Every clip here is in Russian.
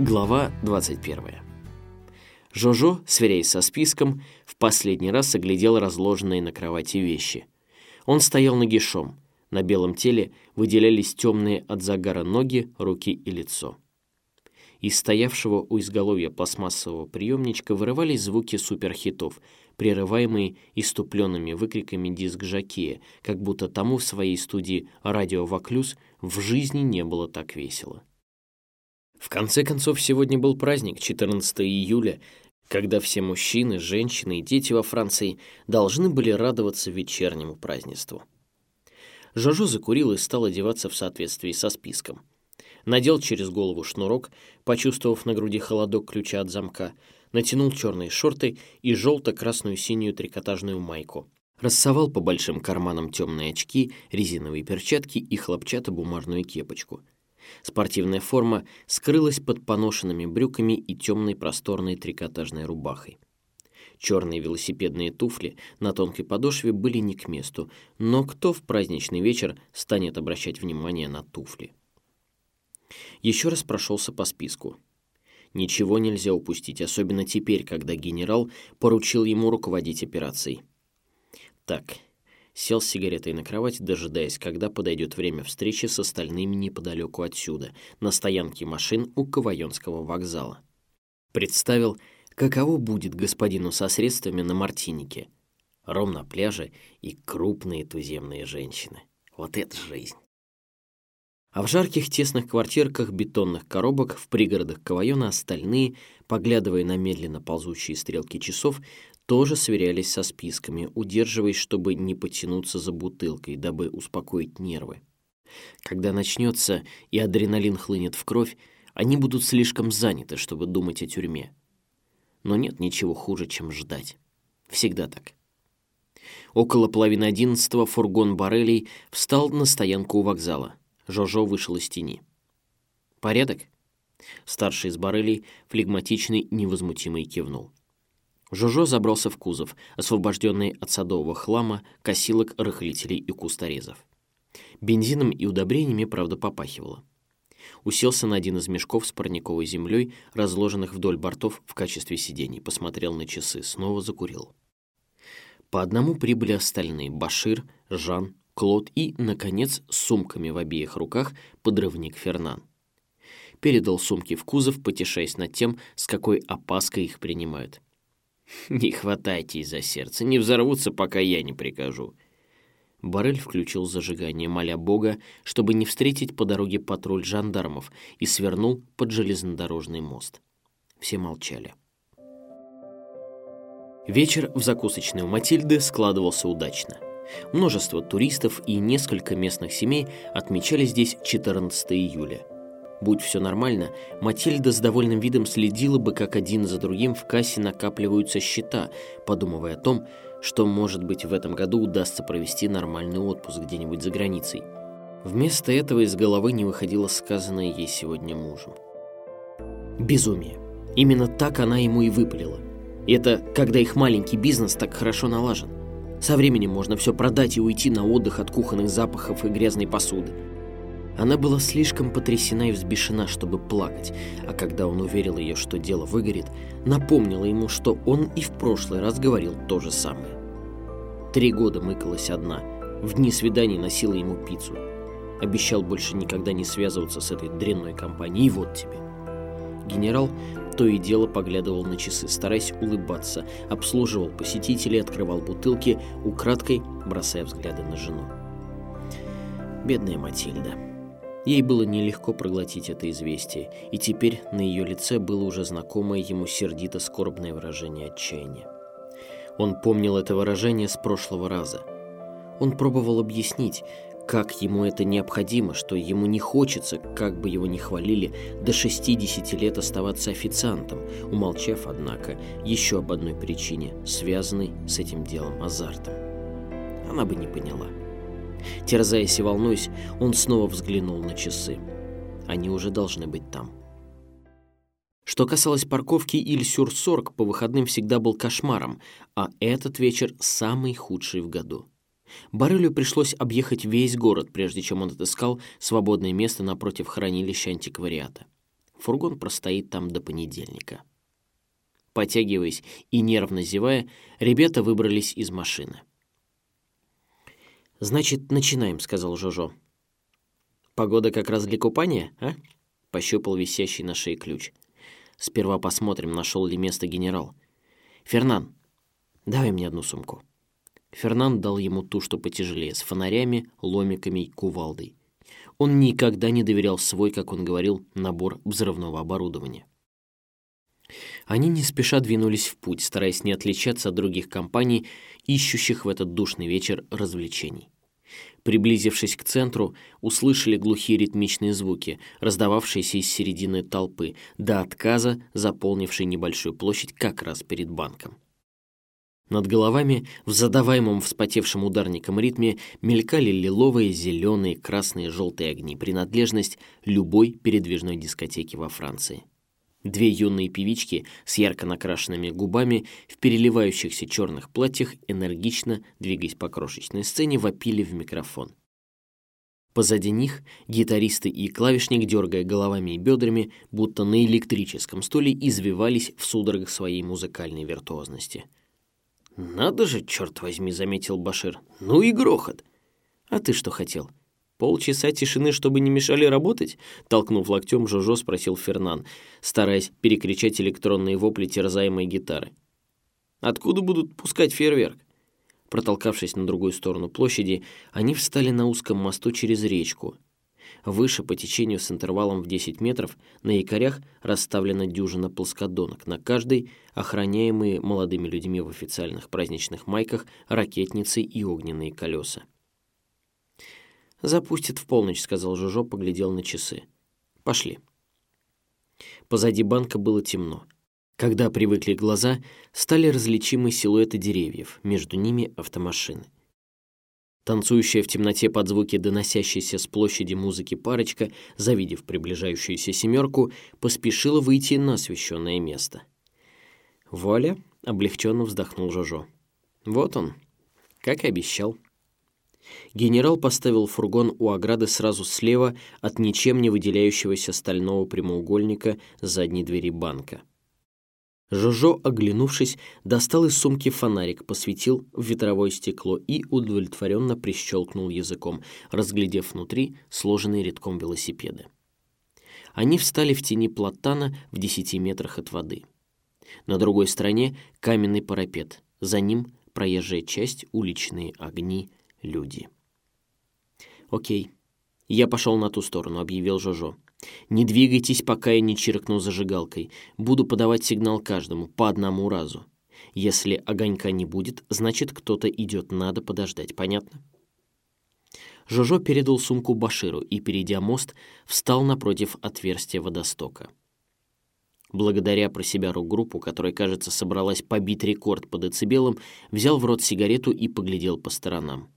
Глава 21. Жожо, сверяясь со списком, в последний раз оглядел разложенные на кровати вещи. Он стоял нагишом. На белом теле выделялись темные от загара ноги, руки и лицо. Из стоявшего у изголовья пластмассового приемничка вырывались звуки суперхитов, прерываемые иступленными выкриками диск-жокея, как будто тому в своей студии «Радио Ваклюз» в жизни не было так весело. В конце концов, сегодня был праздник, 14 июля, когда все мужчины, женщины и дети во Франции должны были радоваться вечернему празднеству. Жожо закурил и стал одеваться в соответствии со списком. Надел через голову шнурок, почувствовав на груди холодок ключа от замка, натянул черные шорты и желто-красную синюю трикотажную майку. Рассовал по большим карманам темные очки, резиновые перчатки и хлопчатобумажную кепочку — Спортивная форма скрылась под поношенными брюками и темной просторной трикотажной рубахой. Черные велосипедные туфли на тонкой подошве были не к месту, но кто в праздничный вечер станет обращать внимание на туфли? Еще раз прошелся по списку. Ничего нельзя упустить, особенно теперь, когда генерал поручил ему руководить операцией. Так, сел с сигаретой на кровать, дожидаясь, когда подойдет время встречи с остальными неподалеку отсюда, на стоянке машин у Кавайонского вокзала. Представил, каково будет господину со средствами на Мартинике. Ром на пляже и крупные туземные женщины. Вот это жизнь! А в жарких тесных квартирках бетонных коробок в пригородах Кавайона остальные, поглядывая на медленно ползущие стрелки часов, тоже сверялись со списками, удерживаясь, чтобы не потянуться за бутылкой, дабы успокоить нервы. Когда начнется и адреналин хлынет в кровь, они будут слишком заняты, чтобы думать о тюрьме. Но нет ничего хуже, чем ждать. Всегда так. Около половины одиннадцатого фургон Барелей встал на стоянку у вокзала. Жожо вышел из тени. «Порядок?» Старший из Барелей, флегматичный, невозмутимый, кивнул. Жожо забрался в кузов, освобожденный от садового хлама, косилок, рыхлителей и кусторезов. Бензином и удобрениями, правда, попахивало. Уселся на один из мешков с парниковой землей, разложенных вдоль бортов в качестве сидений, посмотрел на часы, снова закурил. По одному прибыли остальные — Башир, Жан, Клод и, наконец, с сумками в обеих руках подрывник Фернан. Передал сумки в кузов, потешаясь над тем, с какой опаской их принимают — «Не хватайте из-за сердца, не взорвутся, пока я не прикажу». Барель включил зажигание, моля Бога, чтобы не встретить по дороге патруль жандармов, и свернул под железнодорожный мост. Все молчали. Вечер в закусочной у Матильды складывался удачно. Множество туристов и несколько местных семей отмечали здесь 14 июля – Будь все нормально, Матильда с довольным видом следила бы, как один за другим в кассе накапливаются счета, подумывая о том, что, может быть, в этом году удастся провести нормальный отпуск где-нибудь за границей. Вместо этого из головы не выходило сказанное ей сегодня мужем. Безумие. Именно так она ему и выпалила. И это когда их маленький бизнес так хорошо налажен. Со временем можно все продать и уйти на отдых от кухонных запахов и грязной посуды. Она была слишком потрясена и взбешена, чтобы плакать, а когда он уверил ее, что дело выгорит, напомнила ему, что он и в прошлый раз говорил то же самое. Три года мыкалась одна, в дни свиданий носила ему пиццу. Обещал больше никогда не связываться с этой дрянной компанией, и вот тебе. Генерал то и дело поглядывал на часы, стараясь улыбаться, обслуживал посетителей, открывал бутылки, украдкой бросая взгляды на жену. Бедная Матильда. Ей было нелегко проглотить это известие, и теперь на ее лице было уже знакомое ему сердито-скорбное выражение отчаяния. Он помнил это выражение с прошлого раза. Он пробовал объяснить, как ему это необходимо, что ему не хочется, как бы его ни хвалили, до 60 лет оставаться официантом, умолчав, однако, еще об одной причине, связанной с этим делом азартом. Она бы не поняла. Терзаясь и волнуясь, он снова взглянул на часы. Они уже должны быть там. Что касалось парковки Иль-Сюр-Сорг, по выходным всегда был кошмаром, а этот вечер самый худший в году. Барелю пришлось объехать весь город, прежде чем он отыскал свободное место напротив хранилища антиквариата. Фургон простоит там до понедельника. Потягиваясь и нервно зевая, ребята выбрались из машины. «Значит, начинаем», — сказал Жожо. «Погода как раз для купания, а?» — пощупал висящий на шее ключ. «Сперва посмотрим, нашел ли место генерал. Фернан, давай мне одну сумку». Фернан дал ему ту, что потяжелее, с фонарями, ломиками и кувалдой. Он никогда не доверял свой, как он говорил, набор взрывного оборудования. Они не спеша двинулись в путь, стараясь не отличаться от других компаний, ищущих в этот душный вечер развлечений. Приблизившись к центру, услышали глухие ритмичные звуки, раздававшиеся из середины толпы, до отказа заполнившей небольшую площадь как раз перед банком. Над головами, в задаваемом вспотевшим ударником ритме, мелькали лиловые, зеленые, красные, желтые огни, принадлежность любой передвижной дискотеки во Франции. Две юные певички с ярко накрашенными губами в переливающихся черных платьях, энергично, двигаясь по крошечной сцене, вопили в микрофон. Позади них гитаристы и клавишник, дергая головами и бедрами, будто на электрическом стуле, извивались в судорогах своей музыкальной виртуозности — «Надо же, черт возьми», — заметил Башир. «Ну и грохот!» «А ты что хотел? Полчаса тишины, чтобы не мешали работать?» Толкнув локтем, Жожо спросил Фернан, стараясь перекричать электронные вопли терзаемой гитары. «Откуда будут пускать фейерверк?» Протолкавшись на другую сторону площади, они встали на узком мосту через речку — Выше по течению с интервалом в 10 метров на якорях расставлена дюжина плоскодонок, на каждой охраняемые молодыми людьми в официальных праздничных майках ракетницы и огненные колеса. «Запустит в полночь», — сказал Жужо, поглядел на часы. «Пошли». Позади банка было темно. Когда привыкли глаза, стали различимы силуэты деревьев, между ними автомашины. Танцующая в темноте под звуки доносящейся с площади музыки парочка, завидев приближающуюся семерку, поспешила выйти на освещенное место. «Вуаля!» — облегченно вздохнул Жожо. «Вот он, как и обещал». Генерал поставил фургон у ограды сразу слева от ничем не выделяющегося стального прямоугольника задней двери банка. Жожо, оглянувшись, достал из сумки фонарик, посветил в ветровое стекло и удовлетворенно прищелкнул языком, разглядев внутри сложенные редком велосипеды. Они встали в тени платана в десяти метрах от воды. На другой стороне каменный парапет, за ним проезжая часть, уличные огни, люди. «Окей, я пошел на ту сторону», — объявил Жожо. Не двигайтесь, пока я не чиркну зажигалкой. Буду подавать сигнал каждому, по одному разу. Если огонька не будет, значит, кто-то идет, надо подождать, понятно? Жожо передал сумку Баширу и, перейдя мост, встал напротив отверстия водостока. Благодаря про себя рок-группу, которая, кажется, собралась побить рекорд по децибелам, взял в рот сигарету и поглядел по сторонам.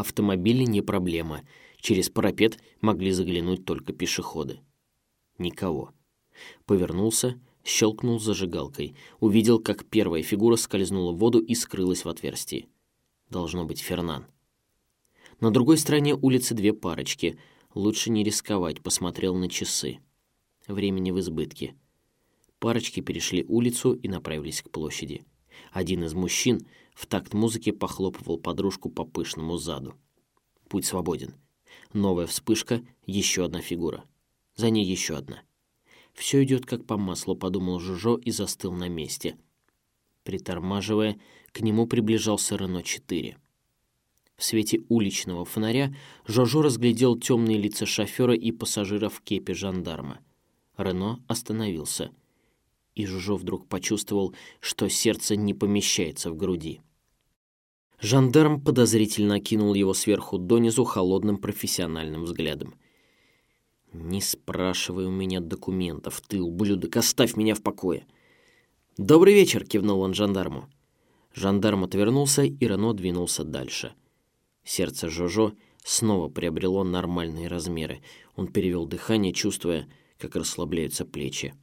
Автомобили не проблема — Через парапет могли заглянуть только пешеходы. Никого. Повернулся, щелкнул зажигалкой, увидел, как первая фигура скользнула в воду и скрылась в отверстии. Должно быть Фернан. На другой стороне улицы две парочки. Лучше не рисковать, посмотрел на часы. Времени в избытке. Парочки перешли улицу и направились к площади. Один из мужчин в такт музыки похлопывал подружку по пышному заду. Путь свободен. Новая вспышка, еще одна фигура. За ней еще одна. Все идет как по маслу, подумал Жужо и застыл на месте. Притормаживая, к нему приближался Рено-4. В свете уличного фонаря Жожо разглядел темные лица шофера и пассажира в кепе жандарма. Рено остановился. И Жужо вдруг почувствовал, что сердце не помещается в груди. Жандарм подозрительно окинул его сверху донизу холодным профессиональным взглядом. «Не спрашивай у меня документов, ты, ублюдок, оставь меня в покое!» «Добрый вечер!» — кивнул он жандарму. Жандарм отвернулся, и Рено двинулся дальше. Сердце Жожо снова приобрело нормальные размеры. Он перевел дыхание, чувствуя, как расслабляются плечи.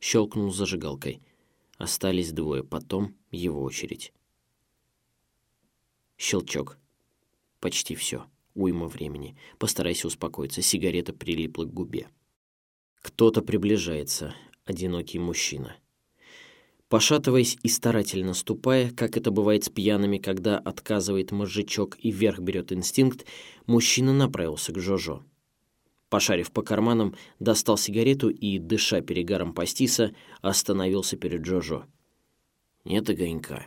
Щелкнул зажигалкой. Остались двое, потом его очередь. Щелчок. Почти все. Уйма времени. Постарайся успокоиться. Сигарета прилипла к губе. Кто-то приближается, одинокий мужчина. Пошатываясь и старательно ступая, как это бывает с пьяными, когда отказывает мозжечок и вверх берет инстинкт, мужчина направился к Жожо. Пошарив по карманам, достал сигарету и, дыша перегаром пастиса, остановился перед Жожо. «Нет огонька».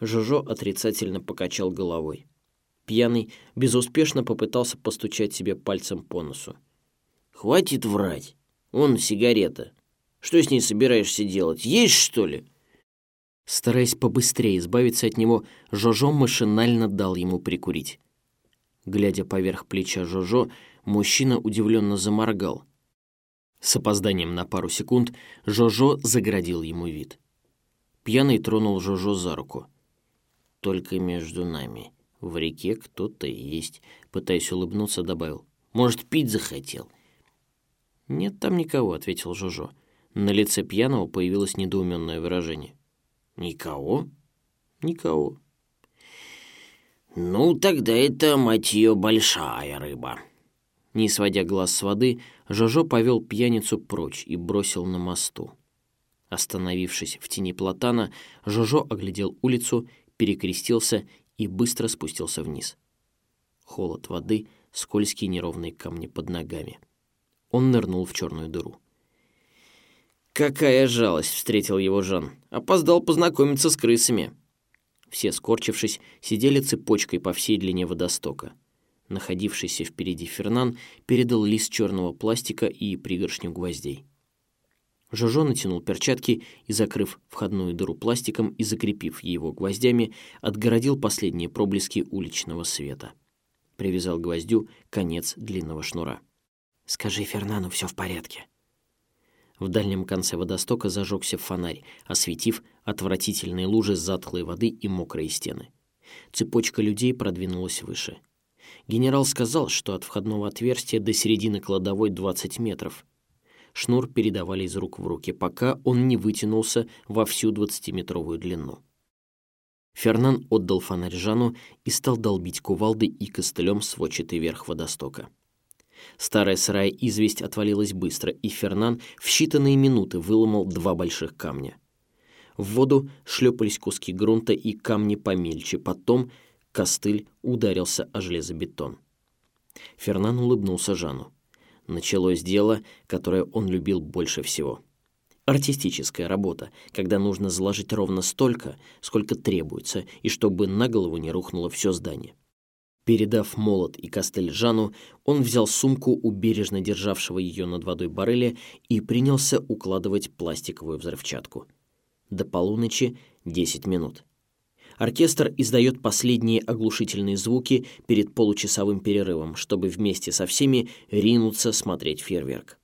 Жожо отрицательно покачал головой. Пьяный безуспешно попытался постучать себе пальцем по носу. «Хватит врать. Вон сигарета. Что с ней собираешься делать? Есть, что ли?» Стараясь побыстрее избавиться от него, Жожо машинально дал ему прикурить. Глядя поверх плеча Жожо, мужчина удивленно заморгал. С опозданием на пару секунд Жожо заградил ему вид. Пьяный тронул Жожо за руку. «Только между нами. В реке кто-то есть», — пытаясь улыбнуться, добавил. «Может, пить захотел?» «Нет там никого», — ответил Жожо. На лице пьяного появилось недоуменное выражение. «Никого?» «Никого». «Ну, тогда это, мать ее, большая рыба». Не сводя глаз с воды, Жожо повел пьяницу прочь и бросил на мосту. Остановившись в тени платана, Жожо оглядел улицу, перекрестился и быстро спустился вниз. Холод воды, скользкие неровные камни под ногами. Он нырнул в черную дыру. «Какая жалость!» — встретил его Жан. «Опоздал познакомиться с крысами». Все, скорчившись, сидели цепочкой по всей длине водостока. Находившийся впереди Фернан передал лист черного пластика и пригоршню гвоздей. Жожо натянул перчатки и, закрыв входную дыру пластиком и закрепив его гвоздями, отгородил последние проблески уличного света. Привязал гвоздю конец длинного шнура. «Скажи Фернану, все в порядке», в дальнем конце водостока зажегся фонарь, осветив отвратительные лужи затхлой воды и мокрые стены. Цепочка людей продвинулась выше. Генерал сказал, что от входного отверстия до середины кладовой 20 метров. Шнур передавали из рук в руки, пока он не вытянулся во всю 20-метровую длину. Фернан отдал фонарь Жану и стал долбить кувалдой и костылем сводчатый верх водостока. Старая сырая известь отвалилась быстро, и Фернан в считанные минуты выломал два больших камня. В воду шлепались куски грунта и камни помельче, потом костыль ударился о железобетон. Фернан улыбнулся Жану. Началось дело, которое он любил больше всего. Артистическая работа, когда нужно заложить ровно столько, сколько требуется, и чтобы на голову не рухнуло все здание. Передав молот и костыль Жану, он взял сумку у бережно державшего ее над водой барреля и принялся укладывать пластиковую взрывчатку. До полуночи 10 минут. Оркестр издает последние оглушительные звуки перед получасовым перерывом, чтобы вместе со всеми ринуться смотреть фейерверк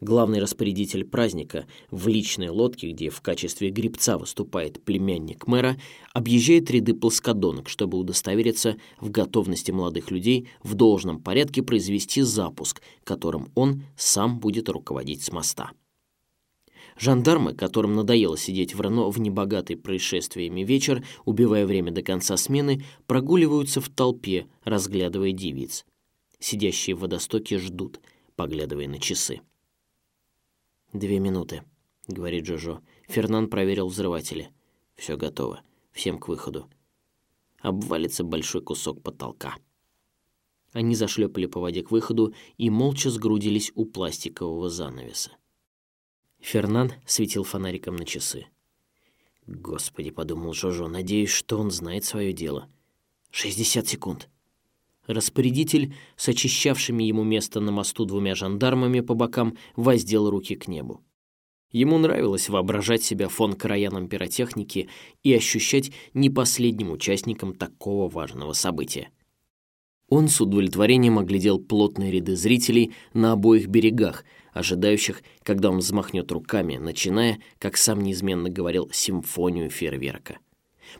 главный распорядитель праздника, в личной лодке, где в качестве гребца выступает племянник мэра, объезжает ряды плоскодонок, чтобы удостовериться в готовности молодых людей в должном порядке произвести запуск, которым он сам будет руководить с моста. Жандармы, которым надоело сидеть в Рено в небогатый происшествиями вечер, убивая время до конца смены, прогуливаются в толпе, разглядывая девиц. Сидящие в водостоке ждут, поглядывая на часы. «Две минуты», — говорит Джожо. Фернан проверил взрыватели. «Все готово. Всем к выходу». Обвалится большой кусок потолка. Они зашлепали по воде к выходу и молча сгрудились у пластикового занавеса. Фернан светил фонариком на часы. «Господи», — подумал Жожо, — «надеюсь, что он знает свое дело». «Шестьдесят секунд». Распорядитель с очищавшими ему место на мосту двумя жандармами по бокам воздел руки к небу. Ему нравилось воображать себя фон Караяном пиротехники и ощущать не последним участником такого важного события. Он с удовлетворением оглядел плотные ряды зрителей на обоих берегах, ожидающих, когда он взмахнет руками, начиная, как сам неизменно говорил, симфонию фейерверка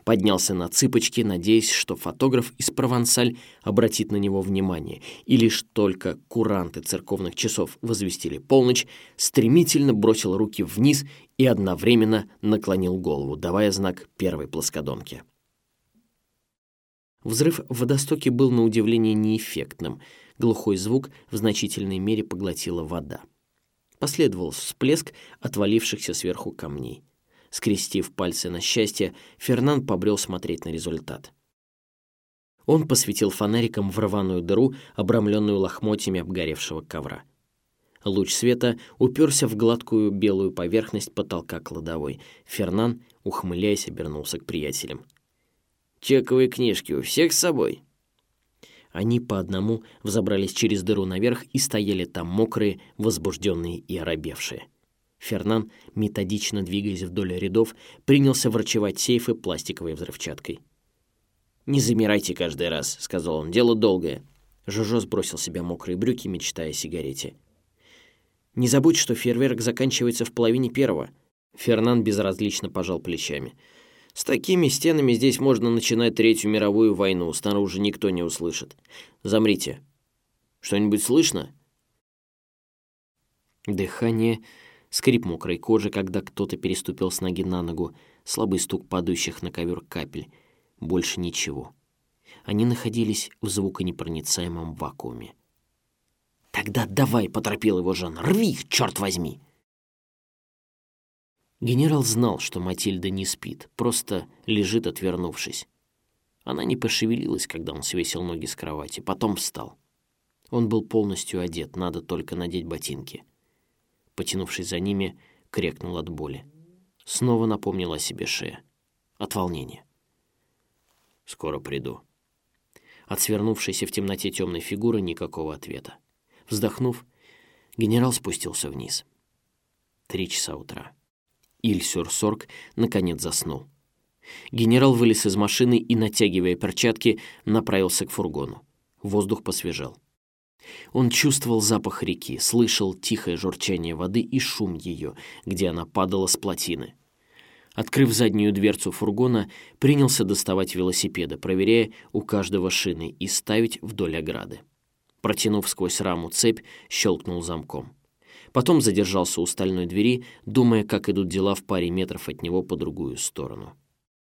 поднялся на цыпочки, надеясь, что фотограф из Провансаль обратит на него внимание, и лишь только куранты церковных часов возвестили полночь, стремительно бросил руки вниз и одновременно наклонил голову, давая знак первой плоскодонки. Взрыв в водостоке был на удивление неэффектным. Глухой звук в значительной мере поглотила вода. Последовал всплеск отвалившихся сверху камней. Скрестив пальцы на счастье, Фернан побрел смотреть на результат. Он посветил фонариком в рваную дыру, обрамленную лохмотьями обгоревшего ковра. Луч света уперся в гладкую белую поверхность потолка кладовой. Фернан, ухмыляясь, обернулся к приятелям. «Чековые книжки у всех с собой?» Они по одному взобрались через дыру наверх и стояли там мокрые, возбужденные и оробевшие. Фернан, методично двигаясь вдоль рядов, принялся врачевать сейфы пластиковой взрывчаткой. «Не замирайте каждый раз», — сказал он, — «дело долгое». Жожо сбросил себя мокрые брюки, мечтая о сигарете. «Не забудь, что фейерверк заканчивается в половине первого». Фернан безразлично пожал плечами. С такими стенами здесь можно начинать Третью мировую войну, снаружи никто не услышит. Замрите. Что-нибудь слышно? Дыхание, скрип мокрой кожи, когда кто-то переступил с ноги на ногу, слабый стук падающих на ковер капель. Больше ничего. Они находились в звуконепроницаемом вакууме. «Тогда давай!» — поторопил его Жан. «Рви их, черт возьми!» Генерал знал, что Матильда не спит, просто лежит, отвернувшись. Она не пошевелилась, когда он свесил ноги с кровати, потом встал. Он был полностью одет, надо только надеть ботинки. Потянувшись за ними, крикнул от боли. Снова напомнила о себе шея. От волнения. «Скоро приду». От свернувшейся в темноте темной фигуры никакого ответа. Вздохнув, генерал спустился вниз. Три часа утра. Иль-Сюр-Сорг наконец заснул. Генерал вылез из машины и, натягивая перчатки, направился к фургону. Воздух посвежел. Он чувствовал запах реки, слышал тихое журчание воды и шум ее, где она падала с плотины. Открыв заднюю дверцу фургона, принялся доставать велосипеды, проверяя у каждого шины и ставить вдоль ограды. Протянув сквозь раму цепь, щелкнул замком. Потом задержался у стальной двери, думая, как идут дела в паре метров от него по другую сторону.